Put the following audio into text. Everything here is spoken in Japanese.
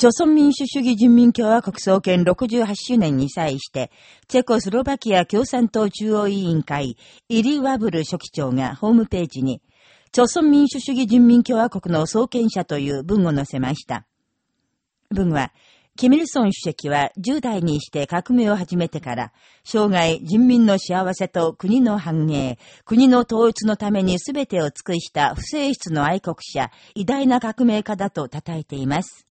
朝鮮民主主義人民共和国創建68周年に際して、チェコスロバキア共産党中央委員会、イリ・ワブル書記長がホームページに、朝鮮民主主義人民共和国の創建者という文を載せました。文は、キミルソン主席は10代にして革命を始めてから、生涯人民の幸せと国の繁栄、国の統一のために全てを尽くした不正室の愛国者、偉大な革命家だと称えています。